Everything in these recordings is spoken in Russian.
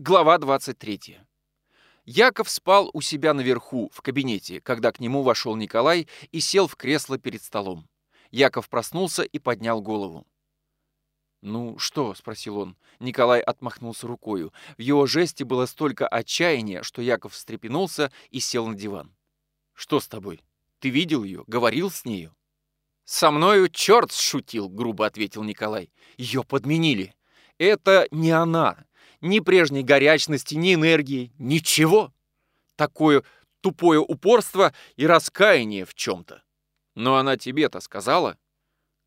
Глава 23. Яков спал у себя наверху, в кабинете, когда к нему вошел Николай и сел в кресло перед столом. Яков проснулся и поднял голову. «Ну что?» — спросил он. Николай отмахнулся рукою. В его жесте было столько отчаяния, что Яков встрепенулся и сел на диван. «Что с тобой? Ты видел ее? Говорил с нею?» «Со мною черт шутил», — грубо ответил Николай. «Ее подменили. Это не она ни прежней горячности, ни энергии, ничего. Такое тупое упорство и раскаяние в чем-то. Но она тебе-то сказала?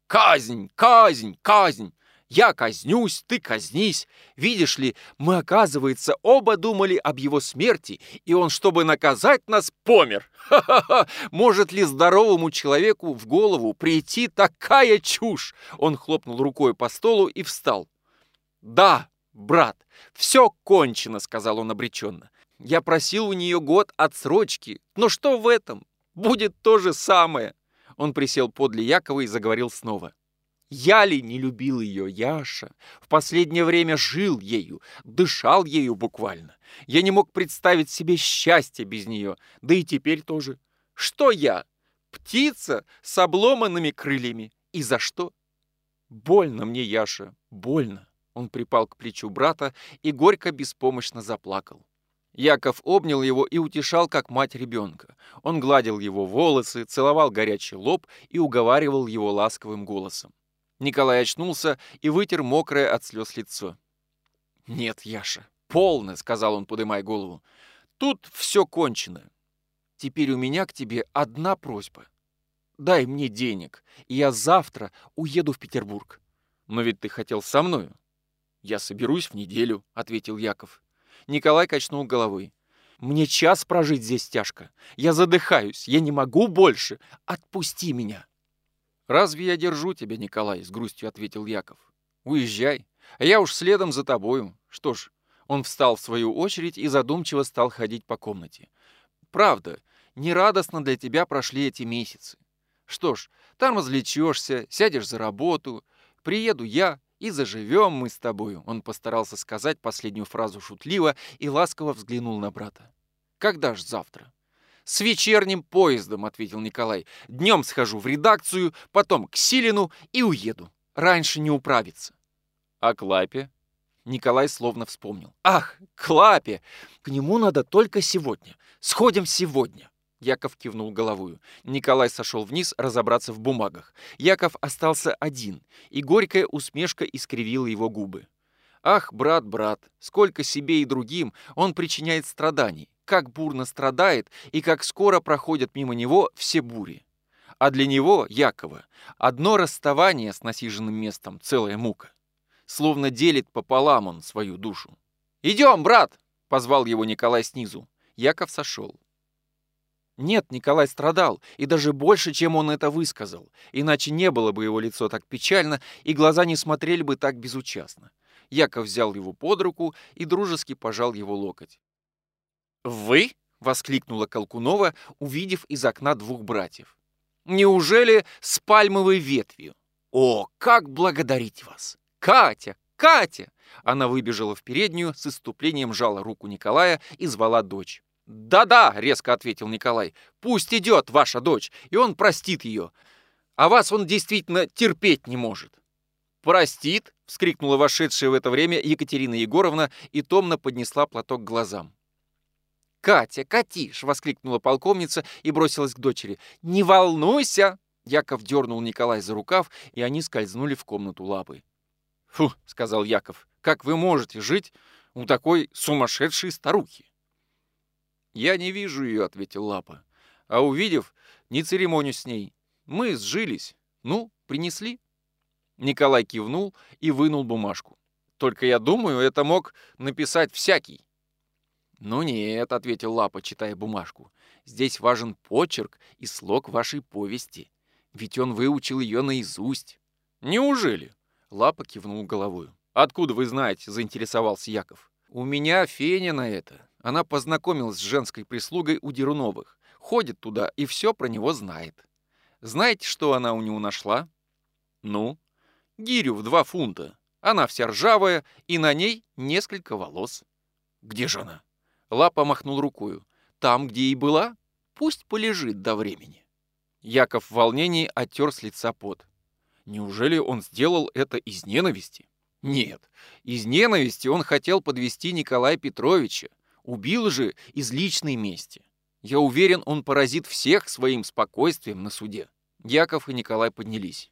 Казнь, казнь, казнь. Я казнюсь, ты казнись. Видишь ли, мы, оказывается, оба думали об его смерти, и он, чтобы наказать нас, помер. Ха-ха-ха! Может ли здоровому человеку в голову прийти такая чушь? Он хлопнул рукой по столу и встал. Да, брат, «Все кончено», — сказал он обреченно. «Я просил у нее год отсрочки, но что в этом? Будет то же самое». Он присел подле Якова и заговорил снова. «Я ли не любил ее, Яша? В последнее время жил ею, дышал ею буквально. Я не мог представить себе счастья без нее, да и теперь тоже. Что я? Птица с обломанными крыльями. И за что? Больно мне, Яша, больно. Он припал к плечу брата и горько беспомощно заплакал. Яков обнял его и утешал, как мать ребенка. Он гладил его волосы, целовал горячий лоб и уговаривал его ласковым голосом. Николай очнулся и вытер мокрое от слез лицо. «Нет, Яша, полно», — сказал он, подымая голову. «Тут все кончено. Теперь у меня к тебе одна просьба. Дай мне денег, и я завтра уеду в Петербург. Но ведь ты хотел со мною. «Я соберусь в неделю», — ответил Яков. Николай качнул головой. «Мне час прожить здесь тяжко. Я задыхаюсь, я не могу больше. Отпусти меня!» «Разве я держу тебя, Николай?» — с грустью ответил Яков. «Уезжай, а я уж следом за тобою. Что ж...» Он встал в свою очередь и задумчиво стал ходить по комнате. «Правда, нерадостно для тебя прошли эти месяцы. Что ж, там развлечешься, сядешь за работу. Приеду я, и заживем мы с тобою. Он постарался сказать последнюю фразу шутливо и ласково взглянул на брата. Когда ж завтра? С вечерним поездом, ответил Николай. Днем схожу в редакцию, потом к Силину и уеду. Раньше не управиться. А Клапе? Николай словно вспомнил. Ах, Клапе! К нему надо только сегодня. Сходим сегодня. Яков кивнул головою. Николай сошел вниз разобраться в бумагах. Яков остался один, и горькая усмешка искривила его губы. Ах, брат, брат, сколько себе и другим он причиняет страданий, как бурно страдает и как скоро проходят мимо него все бури. А для него, Якова, одно расставание с насиженным местом — целая мука. Словно делит пополам он свою душу. «Идем, брат!» — позвал его Николай снизу. Яков сошел. Нет, Николай страдал, и даже больше, чем он это высказал. Иначе не было бы его лицо так печально, и глаза не смотрели бы так безучастно. Яков взял его под руку и дружески пожал его локоть. «Вы?» — воскликнула Колкунова, увидев из окна двух братьев. «Неужели с пальмовой ветвью? О, как благодарить вас! Катя! Катя!» Она выбежала в переднюю, с иступлением жала руку Николая и звала дочь. «Да-да», — резко ответил Николай, — «пусть идет ваша дочь, и он простит ее. А вас он действительно терпеть не может». «Простит?» — вскрикнула вошедшая в это время Екатерина Егоровна и томно поднесла платок к глазам. «Катя, Катиш!» — воскликнула полковница и бросилась к дочери. «Не волнуйся!» Яков дернул Николай за рукав, и они скользнули в комнату лапы. «Фу!» — сказал Яков. «Как вы можете жить у такой сумасшедшей старухи?» «Я не вижу ее», — ответил Лапа. «А увидев, не церемонюсь с ней. Мы сжились. Ну, принесли?» Николай кивнул и вынул бумажку. «Только я думаю, это мог написать всякий». «Ну нет», — ответил Лапа, читая бумажку. «Здесь важен почерк и слог вашей повести. Ведь он выучил ее наизусть». «Неужели?» — Лапа кивнул головой. «Откуда вы знаете?» — заинтересовался Яков. «У меня феня на это. Она познакомилась с женской прислугой у Деруновых, ходит туда и все про него знает. Знаете, что она у него нашла? Ну, гирю в два фунта. Она вся ржавая, и на ней несколько волос. Где же она? Лапа махнул рукою. Там, где и была, пусть полежит до времени. Яков в волнении оттер с лица пот. Неужели он сделал это из ненависти? Нет, из ненависти он хотел подвести Николая Петровича. Убил же из личной мести. Я уверен, он поразит всех своим спокойствием на суде. Яков и Николай поднялись.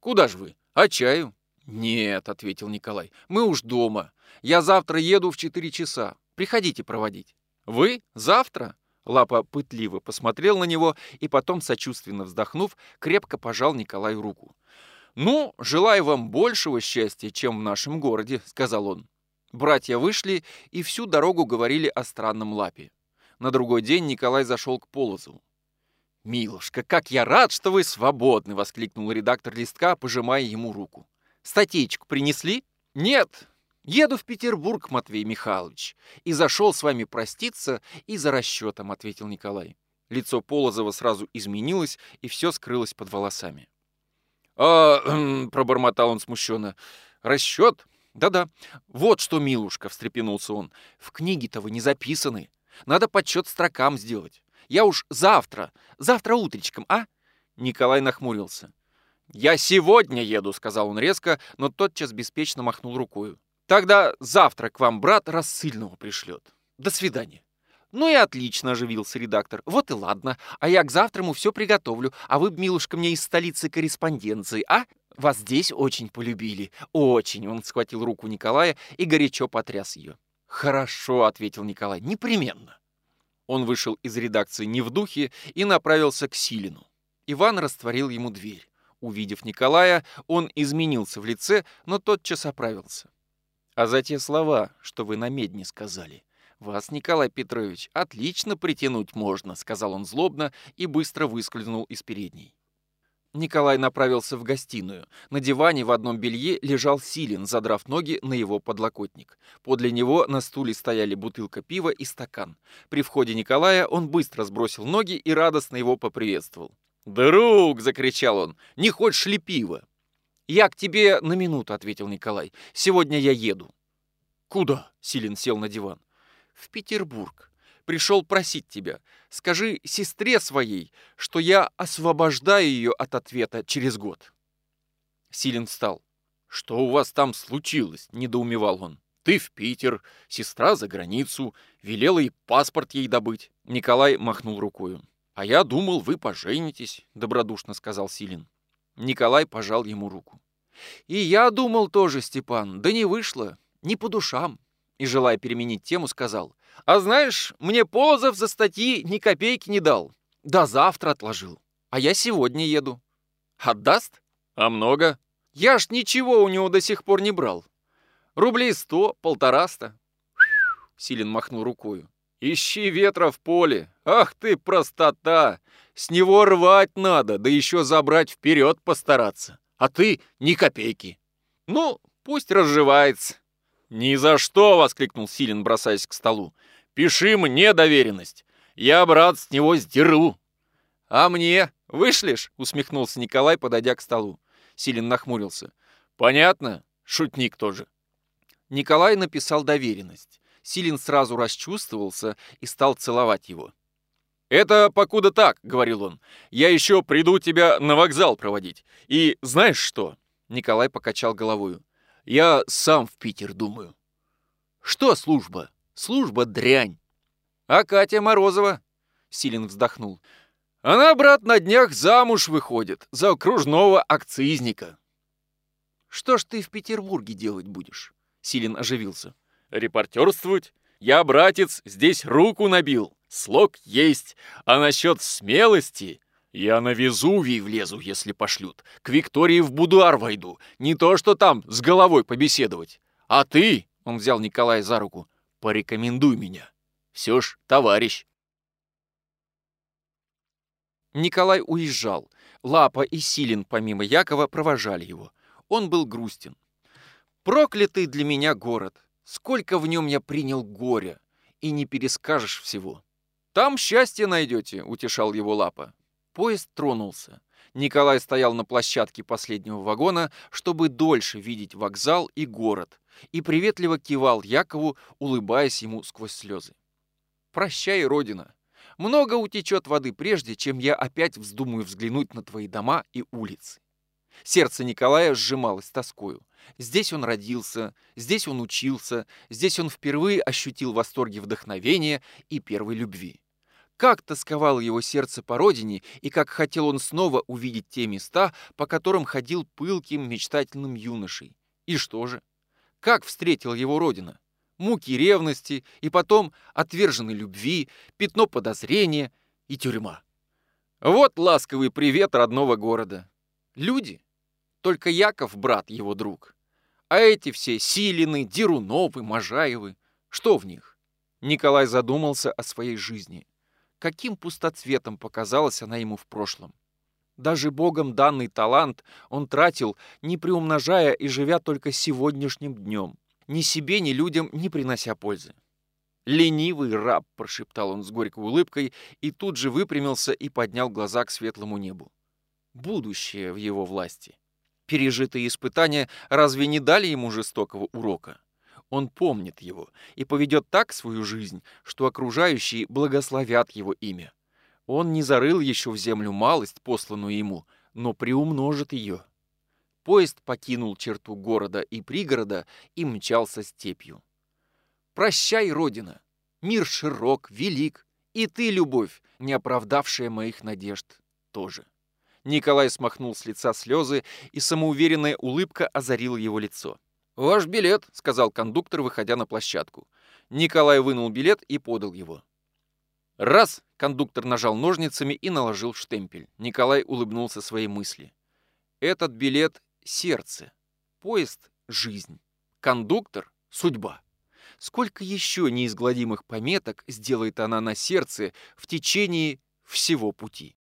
«Куда же вы? А чаю?» «Нет», — ответил Николай, — «мы уж дома. Я завтра еду в четыре часа. Приходите проводить». «Вы? Завтра?» Лапа пытливо посмотрел на него и потом, сочувственно вздохнув, крепко пожал Николаю руку. «Ну, желаю вам большего счастья, чем в нашем городе», — сказал он. Братья вышли и всю дорогу говорили о странном лапе. На другой день Николай зашел к Полозову. «Милушка, как я рад, что вы свободны!» — воскликнул редактор листка, пожимая ему руку. «Статейку принесли?» «Нет, еду в Петербург, Матвей Михайлович, и зашел с вами проститься и за расчетом», — ответил Николай. Лицо Полозова сразу изменилось, и все скрылось под волосами. «А, пробормотал он смущенно, — расчет? Да-да. Вот что, милушка, — встрепенулся он, — в книге-то вы не записаны. Надо подсчет строкам сделать. Я уж завтра, завтра утречком, а?» Николай нахмурился. «Я сегодня еду», — сказал он резко, но тотчас беспечно махнул рукою. «Тогда завтра к вам брат рассыльного пришлет. До свидания». «Ну и отлично», — оживился редактор. «Вот и ладно. А я к завтраму все приготовлю. А вы, милушка, мне из столицы корреспонденции, а? Вас здесь очень полюбили. Очень». Он схватил руку Николая и горячо потряс ее. «Хорошо», — ответил Николай. «Непременно». Он вышел из редакции не в духе и направился к Силину. Иван растворил ему дверь. Увидев Николая, он изменился в лице, но тотчас оправился. «А за те слова, что вы на медне сказали, вас, Николай Петрович, отлично притянуть можно», — сказал он злобно и быстро выскользнул из передней. Николай направился в гостиную. На диване в одном белье лежал Силин, задрав ноги на его подлокотник. Подле него на стуле стояли бутылка пива и стакан. При входе Николая он быстро сбросил ноги и радостно его поприветствовал. «Друг!» — закричал он. «Не хочешь ли пива?» «Я к тебе на минуту», — ответил Николай. «Сегодня я еду». «Куда?» — Силин сел на диван. «В Петербург пришел просить тебя. Скажи сестре своей, что я освобождаю ее от ответа через год». Силин встал. «Что у вас там случилось?» — недоумевал он. «Ты в Питер, сестра за границу, велела и паспорт ей добыть». Николай махнул рукою. «А я думал, вы поженитесь», — добродушно сказал Силин. Николай пожал ему руку. «И я думал тоже, Степан, да не вышло, не по душам». И, желая переменить тему, сказал. А знаешь, мне Полозов за статьи ни копейки не дал. До завтра отложил. А я сегодня еду. Отдаст? А много? Я ж ничего у него до сих пор не брал. Рублей сто, полтораста. Силин махнул рукою. Ищи ветра в поле. Ах ты, простота! С него рвать надо, да еще забрать вперед постараться. А ты ни копейки. Ну, пусть разживается. «Ни за что!» — воскликнул Силин, бросаясь к столу. Пиши мне доверенность. Я, брат, с него сдеру». «А мне? Вышлешь?» — усмехнулся Николай, подойдя к столу. Силин нахмурился. «Понятно. Шутник тоже». Николай написал доверенность. Силин сразу расчувствовался и стал целовать его. «Это покуда так», — говорил он. «Я еще приду тебя на вокзал проводить. И знаешь что?» Николай покачал головою. «Я сам в Питер думаю». «Что служба?» Служба дрянь. А Катя Морозова? Силин вздохнул. Она, брат, на днях замуж выходит за окружного акцизника. Что ж ты в Петербурге делать будешь? Силин оживился. Репортерствовать? Я, братец, здесь руку набил. Слог есть. А насчет смелости... Я на Везувий влезу, если пошлют. К Виктории в будуар войду. Не то, что там с головой побеседовать. А ты, он взял Николая за руку, порекомендуй меня. Все ж товарищ. Николай уезжал. Лапа и Силин, помимо Якова, провожали его. Он был грустен. «Проклятый для меня город! Сколько в нем я принял горя! И не перескажешь всего!» «Там счастье найдете», — утешал его Лапа. Поезд тронулся. Николай стоял на площадке последнего вагона, чтобы дольше видеть вокзал и город, и приветливо кивал Якову, улыбаясь ему сквозь слезы. «Прощай, Родина! Много утечет воды, прежде чем я опять вздумаю взглянуть на твои дома и улицы». Сердце Николая сжималось тоскою. Здесь он родился, здесь он учился, здесь он впервые ощутил восторги вдохновения и первой любви. Как тосковало его сердце по родине, и как хотел он снова увидеть те места, по которым ходил пылким, мечтательным юношей. И что же? Как встретил его родина? Муки ревности, и потом отверженной любви, пятно подозрения и тюрьма. Вот ласковый привет родного города. Люди. Только Яков, брат, его друг. А эти все Силины, Деруновы, Можаевы. Что в них? Николай задумался о своей жизни каким пустоцветом показалась она ему в прошлом. Даже Богом данный талант он тратил, не приумножая и живя только сегодняшним днем, ни себе, ни людям не принося пользы. «Ленивый раб!» – прошептал он с горькой улыбкой и тут же выпрямился и поднял глаза к светлому небу. Будущее в его власти. Пережитые испытания разве не дали ему жестокого урока? Он помнит его и поведет так свою жизнь, что окружающие благословят его имя. Он не зарыл еще в землю малость, посланную ему, но приумножит ее. Поезд покинул черту города и пригорода и мчался степью. «Прощай, Родина! Мир широк, велик, и ты, любовь, не оправдавшая моих надежд, тоже». Николай смахнул с лица слезы, и самоуверенная улыбка озарила его лицо. «Ваш билет», — сказал кондуктор, выходя на площадку. Николай вынул билет и подал его. «Раз!» — кондуктор нажал ножницами и наложил штемпель. Николай улыбнулся своей мысли. «Этот билет — сердце. Поезд — жизнь. Кондуктор — судьба. Сколько еще неизгладимых пометок сделает она на сердце в течение всего пути?»